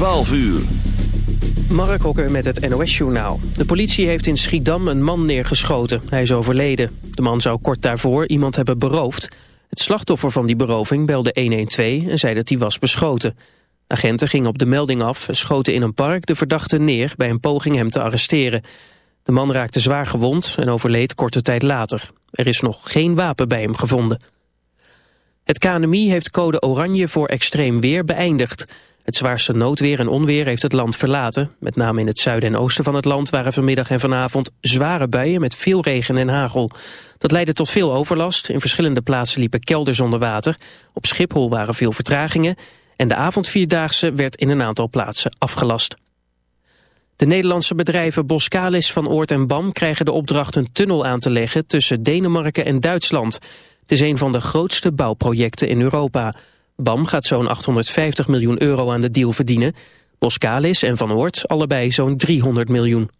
12 uur. Mark Hokker met het NOS-journaal. De politie heeft in Schiedam een man neergeschoten. Hij is overleden. De man zou kort daarvoor iemand hebben beroofd. Het slachtoffer van die beroving belde 112 en zei dat hij was beschoten. Agenten gingen op de melding af en schoten in een park de verdachte neer... bij een poging hem te arresteren. De man raakte zwaar gewond en overleed korte tijd later. Er is nog geen wapen bij hem gevonden. Het KNMI heeft code oranje voor extreem weer beëindigd. Het zwaarste noodweer en onweer heeft het land verlaten. Met name in het zuiden en oosten van het land waren vanmiddag en vanavond zware buien met veel regen en hagel. Dat leidde tot veel overlast. In verschillende plaatsen liepen kelders onder water. Op Schiphol waren veel vertragingen. En de avondvierdaagse werd in een aantal plaatsen afgelast. De Nederlandse bedrijven Boskalis van Oort en Bam krijgen de opdracht een tunnel aan te leggen tussen Denemarken en Duitsland. Het is een van de grootste bouwprojecten in Europa. BAM gaat zo'n 850 miljoen euro aan de deal verdienen. Boskalis en Van Oort allebei zo'n 300 miljoen.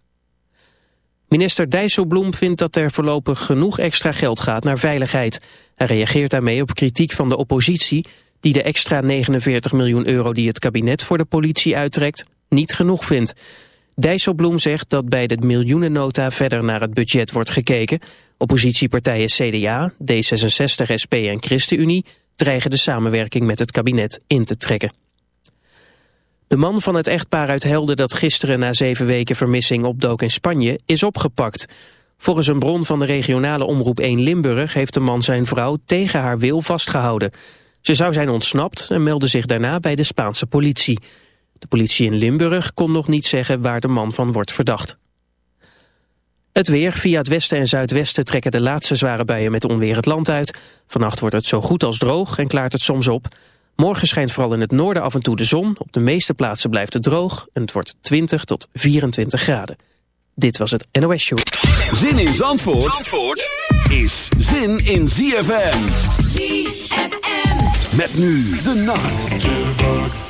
Minister Dijsselbloem vindt dat er voorlopig genoeg extra geld gaat naar veiligheid. Hij reageert daarmee op kritiek van de oppositie... die de extra 49 miljoen euro die het kabinet voor de politie uittrekt... niet genoeg vindt. Dijsselbloem zegt dat bij de miljoenennota verder naar het budget wordt gekeken. Oppositiepartijen CDA, D66, SP en ChristenUnie dreigen de samenwerking met het kabinet in te trekken. De man van het echtpaar uit Helden dat gisteren na zeven weken vermissing opdook in Spanje is opgepakt. Volgens een bron van de regionale omroep 1 Limburg heeft de man zijn vrouw tegen haar wil vastgehouden. Ze zou zijn ontsnapt en meldde zich daarna bij de Spaanse politie. De politie in Limburg kon nog niet zeggen waar de man van wordt verdacht. Het weer. Via het westen en zuidwesten trekken de laatste zware buien met onweer het land uit. Vannacht wordt het zo goed als droog en klaart het soms op. Morgen schijnt vooral in het noorden af en toe de zon. Op de meeste plaatsen blijft het droog en het wordt 20 tot 24 graden. Dit was het NOS Show. Zin in Zandvoort, Zandvoort is zin in ZFM. ZFM. Met nu de nacht.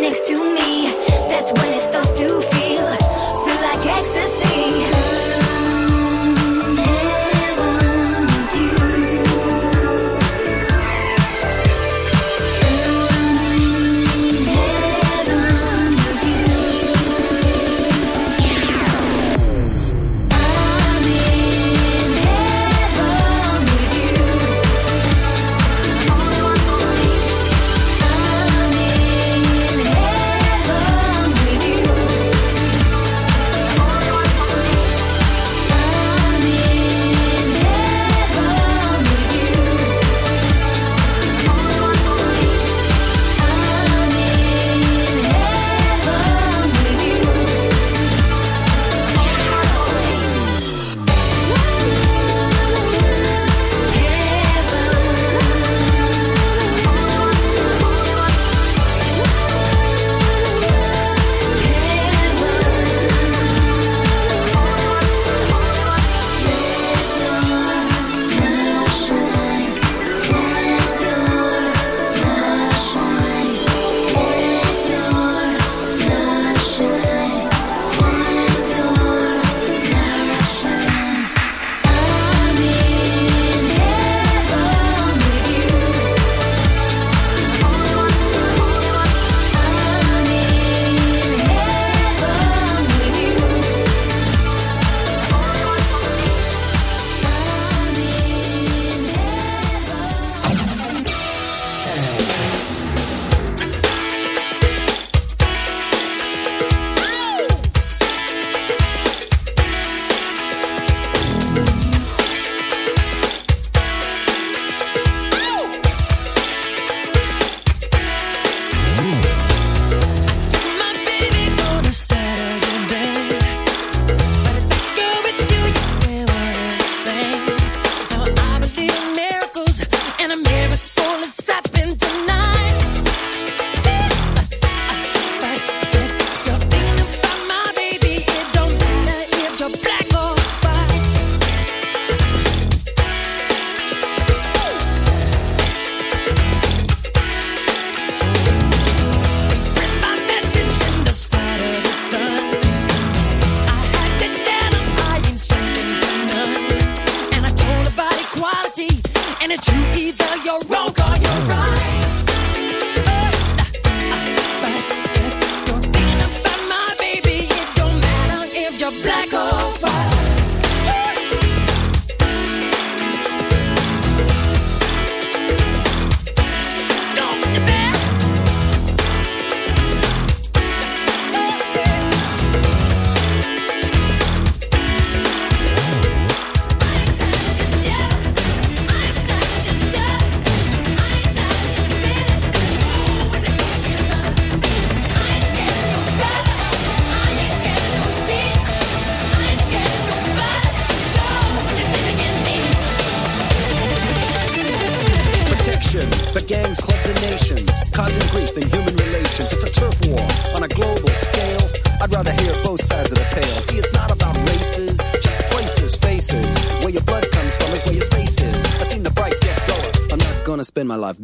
next to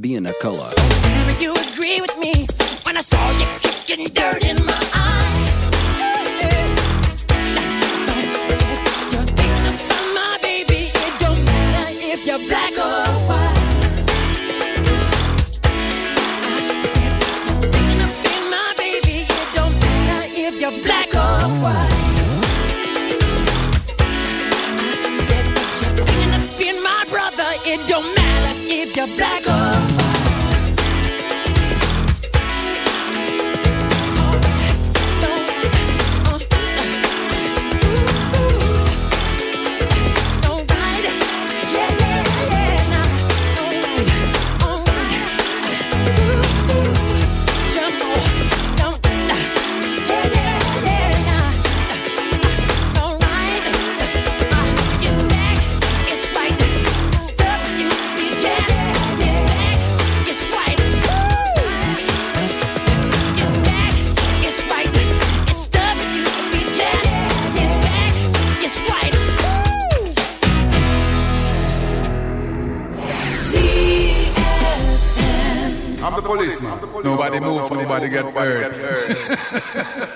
being a color. Tell you agree with me when I saw you kicking dirt in my eye. nobody got. Got hurt.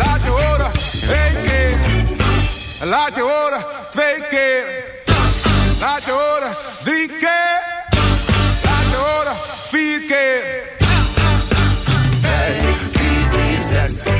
Laat je horen, één keer. Laat je horen, twee keer. Laat je horen, drie keer. Laat je horen, vier keer. Vijf, vier, vier, zes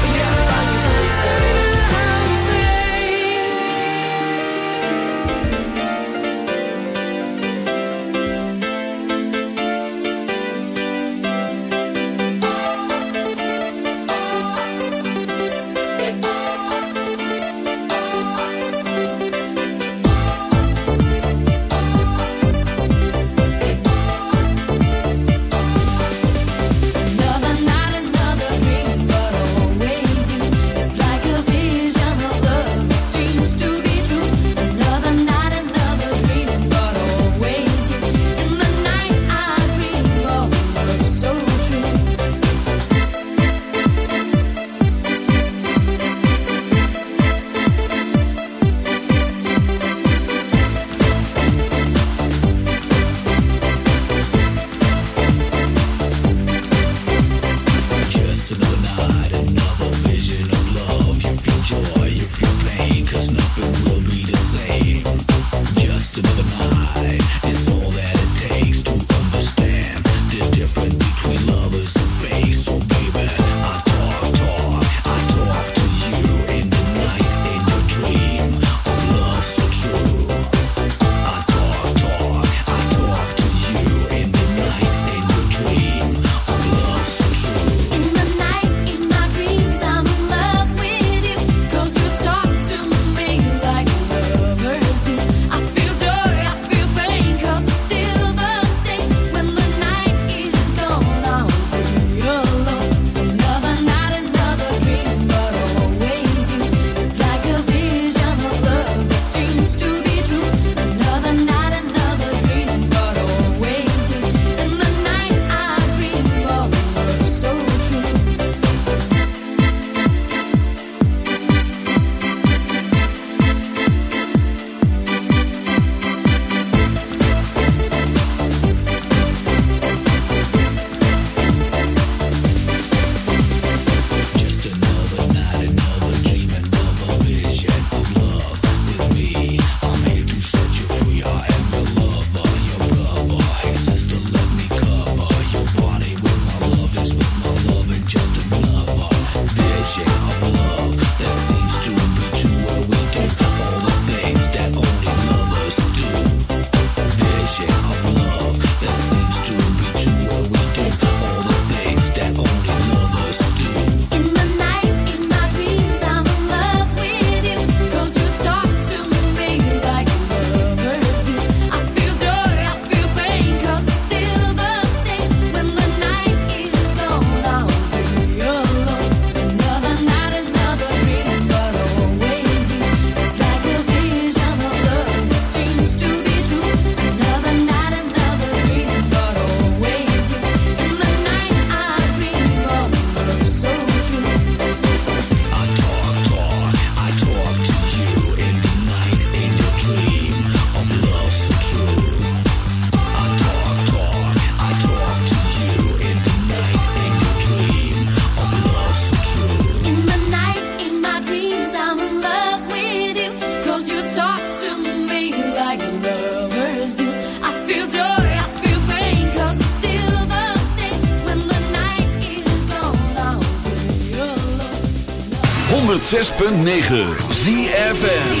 106.9 ZFM.